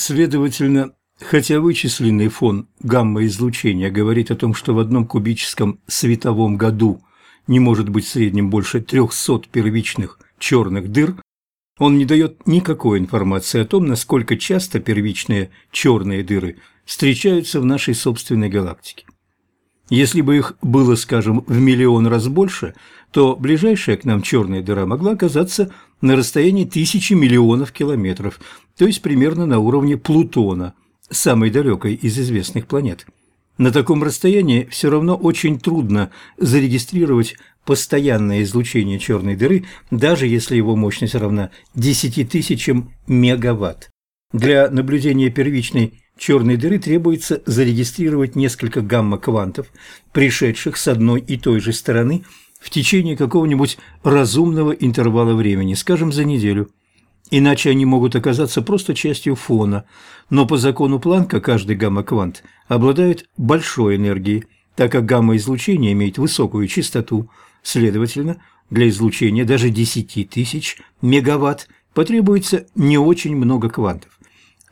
Следовательно, хотя вычисленный фон гамма-излучения говорит о том, что в одном кубическом световом году не может быть в среднем больше 300 первичных черных дыр, он не дает никакой информации о том, насколько часто первичные черные дыры встречаются в нашей собственной галактике. Если бы их было, скажем, в миллион раз больше, то ближайшая к нам черная дыра могла оказаться на расстоянии тысячи миллионов километров, то есть примерно на уровне Плутона, самой далекой из известных планет. На таком расстоянии все равно очень трудно зарегистрировать постоянное излучение черной дыры, даже если его мощность равна 10 тысячам мегаватт. Для наблюдения первичной черной дыры требуется зарегистрировать несколько гамма-квантов, пришедших с одной и той же стороны в течение какого-нибудь разумного интервала времени, скажем, за неделю. Иначе они могут оказаться просто частью фона, но по закону Планка каждый гамма-квант обладает большой энергией, так как гамма-излучение имеет высокую частоту, следовательно, для излучения даже 10 тысяч мегаватт потребуется не очень много квантов.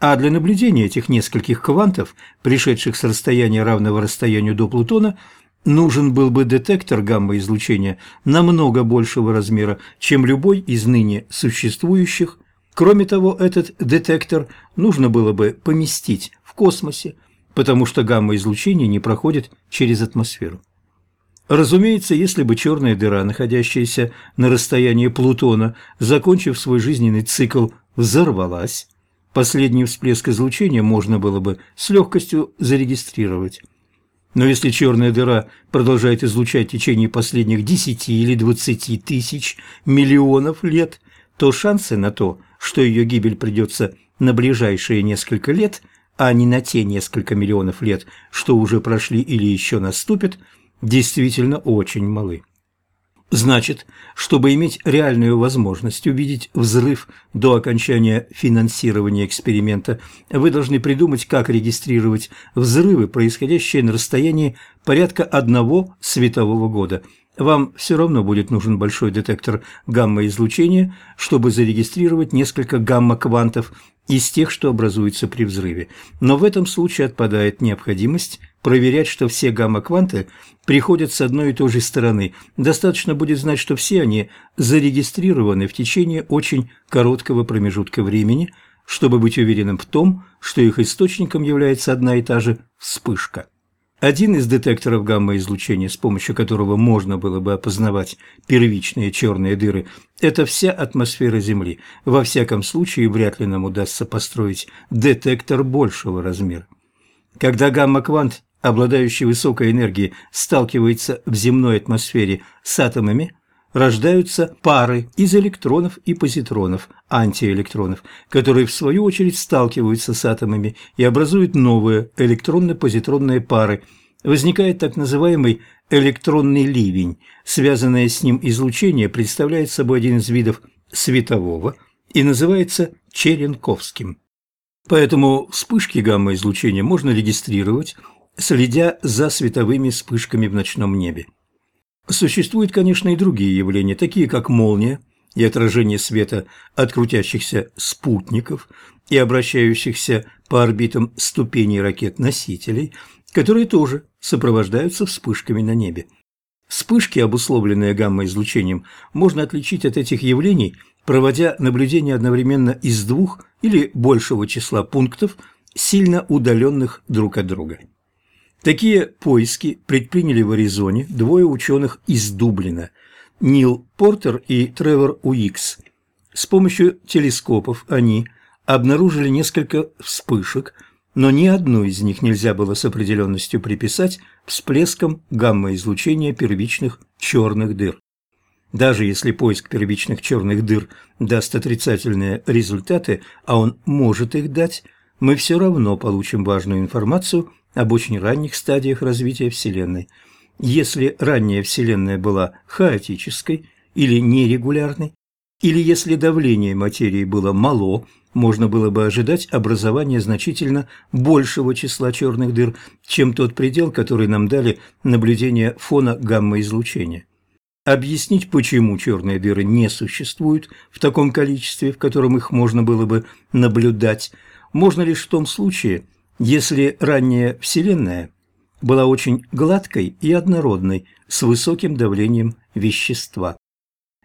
А для наблюдения этих нескольких квантов, пришедших с расстояния равного расстоянию до Плутона, нужен был бы детектор гамма-излучения намного большего размера, чем любой из ныне существующих. Кроме того, этот детектор нужно было бы поместить в космосе, потому что гамма-излучение не проходит через атмосферу. Разумеется, если бы черная дыра, находящаяся на расстоянии Плутона, закончив свой жизненный цикл, взорвалась, Последний всплеск излучения можно было бы с легкостью зарегистрировать. Но если черная дыра продолжает излучать в течение последних 10 или 20 тысяч миллионов лет, то шансы на то, что ее гибель придется на ближайшие несколько лет, а не на те несколько миллионов лет, что уже прошли или еще наступят, действительно очень малы. Значит, чтобы иметь реальную возможность увидеть взрыв до окончания финансирования эксперимента, вы должны придумать, как регистрировать взрывы, происходящие на расстоянии порядка одного светового года. Вам все равно будет нужен большой детектор гамма-излучения, чтобы зарегистрировать несколько гамма-квантов из тех, что образуются при взрыве. Но в этом случае отпадает необходимость проверять, что все гамма-кванты приходят с одной и той же стороны. Достаточно будет знать, что все они зарегистрированы в течение очень короткого промежутка времени, чтобы быть уверенным в том, что их источником является одна и та же вспышка. Один из детекторов гамма-излучения, с помощью которого можно было бы опознавать первичные черные дыры, это вся атмосфера Земли. Во всяком случае, вряд ли нам удастся построить детектор большего размера. Когда гамма-квант обладающий высокой энергией, сталкивается в земной атмосфере с атомами, рождаются пары из электронов и позитронов, антиэлектронов, которые в свою очередь сталкиваются с атомами и образуют новые электронно-позитронные пары. Возникает так называемый электронный ливень. Связанное с ним излучение представляет собой один из видов светового и называется черенковским. Поэтому вспышки гамма-излучения можно регистрировать следя за световыми вспышками в ночном небе. Существуют, конечно, и другие явления, такие как молния и отражение света от крутящихся спутников и обращающихся по орбитам ступеней ракет-носителей, которые тоже сопровождаются вспышками на небе. Вспышки, обусловленные гамма-излучением, можно отличить от этих явлений, проводя наблюдения одновременно из двух или большего числа пунктов, сильно удаленных друг от друга. Такие поиски предприняли в Аризоне двое ученых из Дублина – Нил Портер и Тревор Уикс. С помощью телескопов они обнаружили несколько вспышек, но ни одну из них нельзя было с определенностью приписать всплескам гамма-излучения первичных черных дыр. Даже если поиск первичных черных дыр даст отрицательные результаты, а он может их дать, мы все равно получим важную информацию об очень ранних стадиях развития Вселенной. Если ранняя Вселенная была хаотической или нерегулярной, или если давление материи было мало, можно было бы ожидать образования значительно большего числа черных дыр, чем тот предел, который нам дали наблюдения фона гамма-излучения. Объяснить, почему черные дыры не существуют в таком количестве, в котором их можно было бы наблюдать, можно лишь в том случае, если ранняя Вселенная была очень гладкой и однородной, с высоким давлением вещества.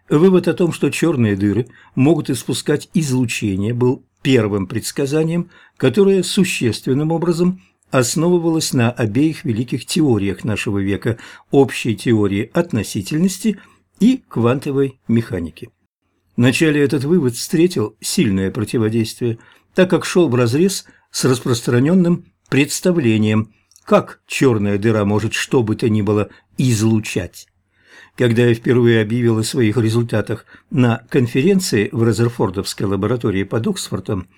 Вывод о том, что черные дыры могут испускать излучение, был первым предсказанием, которое существенным образом основывалось на обеих великих теориях нашего века – общей теории относительности и квантовой механики. Вначале этот вывод встретил сильное противодействие, так как шел вразрез с распространенным представлением, как черная дыра может что бы то ни было излучать. Когда я впервые объявил о своих результатах на конференции в Резерфордовской лаборатории под Оксфордом,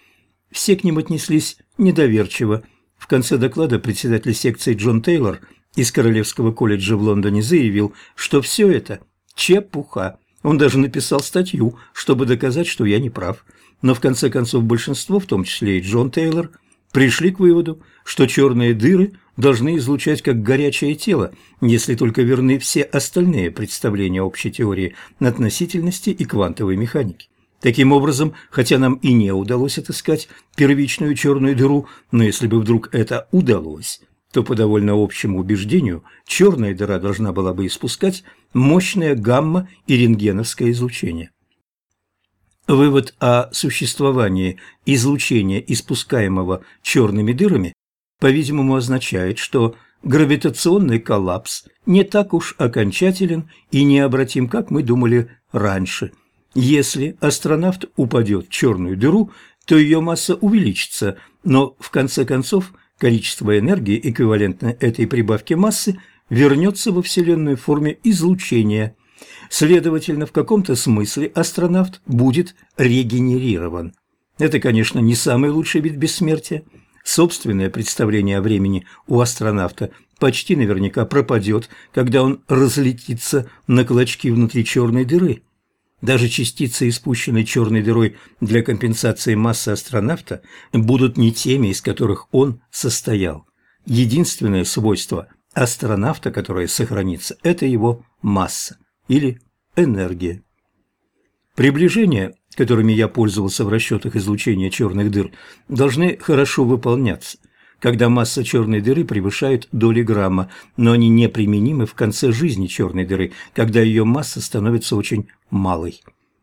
все к ним отнеслись недоверчиво. В конце доклада председатель секции Джон Тейлор из Королевского колледжа в Лондоне заявил, что все это чепуха. Он даже написал статью, чтобы доказать, что я не прав. Но в конце концов большинство, в том числе и Джон Тейлор, пришли к выводу, что черные дыры – должны излучать как горячее тело, если только верны все остальные представления общей теории относительности и квантовой механики. Таким образом, хотя нам и не удалось отыскать первичную черную дыру, но если бы вдруг это удалось, то по довольно общему убеждению черная дыра должна была бы испускать мощное гамма- и рентгеновское излучение. Вывод о существовании излучения, испускаемого черными дырами, по-видимому, означает, что гравитационный коллапс не так уж окончателен и необратим, как мы думали раньше. Если астронавт упадет в черную дыру, то ее масса увеличится, но в конце концов количество энергии, эквивалентно этой прибавке массы, вернется во Вселенную в форме излучения. Следовательно, в каком-то смысле астронавт будет регенерирован. Это, конечно, не самый лучший вид бессмертия – Собственное представление о времени у астронавта почти наверняка пропадет, когда он разлетится на клочки внутри черной дыры. Даже частицы, испущенные черной дырой для компенсации массы астронавта, будут не теми, из которых он состоял. Единственное свойство астронавта, которое сохранится, это его масса или энергия. Приближение которыми я пользовался в расчетах излучения черных дыр, должны хорошо выполняться, когда масса черной дыры превышает доли грамма, но они неприменимы в конце жизни черной дыры, когда ее масса становится очень малой.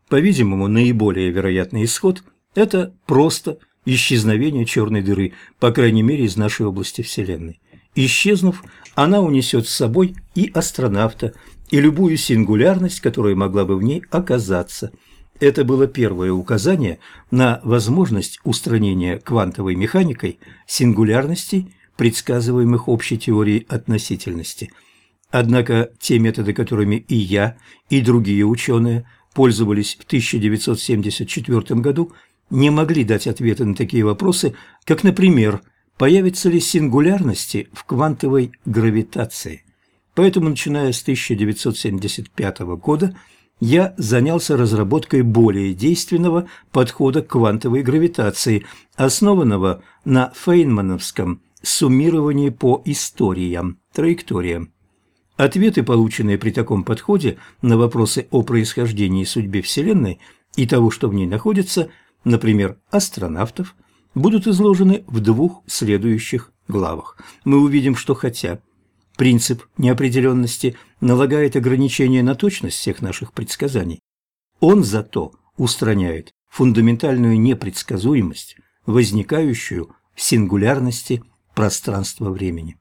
По-видимому, наиболее вероятный исход – это просто исчезновение черной дыры, по крайней мере, из нашей области Вселенной. Исчезнув, она унесет с собой и астронавта, и любую сингулярность, которая могла бы в ней оказаться – это было первое указание на возможность устранения квантовой механикой сингулярностей, предсказываемых общей теорией относительности. Однако те методы, которыми и я, и другие ученые пользовались в 1974 году, не могли дать ответы на такие вопросы, как, например, появятся ли сингулярности в квантовой гравитации. Поэтому, начиная с 1975 года, я занялся разработкой более действенного подхода к квантовой гравитации, основанного на фейнмановском суммировании по историям, траекториям. Ответы, полученные при таком подходе на вопросы о происхождении и судьбе Вселенной и того, что в ней находится, например, астронавтов, будут изложены в двух следующих главах. Мы увидим, что хотя Принцип неопределенности налагает ограничения на точность всех наших предсказаний. Он зато устраняет фундаментальную непредсказуемость, возникающую в сингулярности пространства-времени.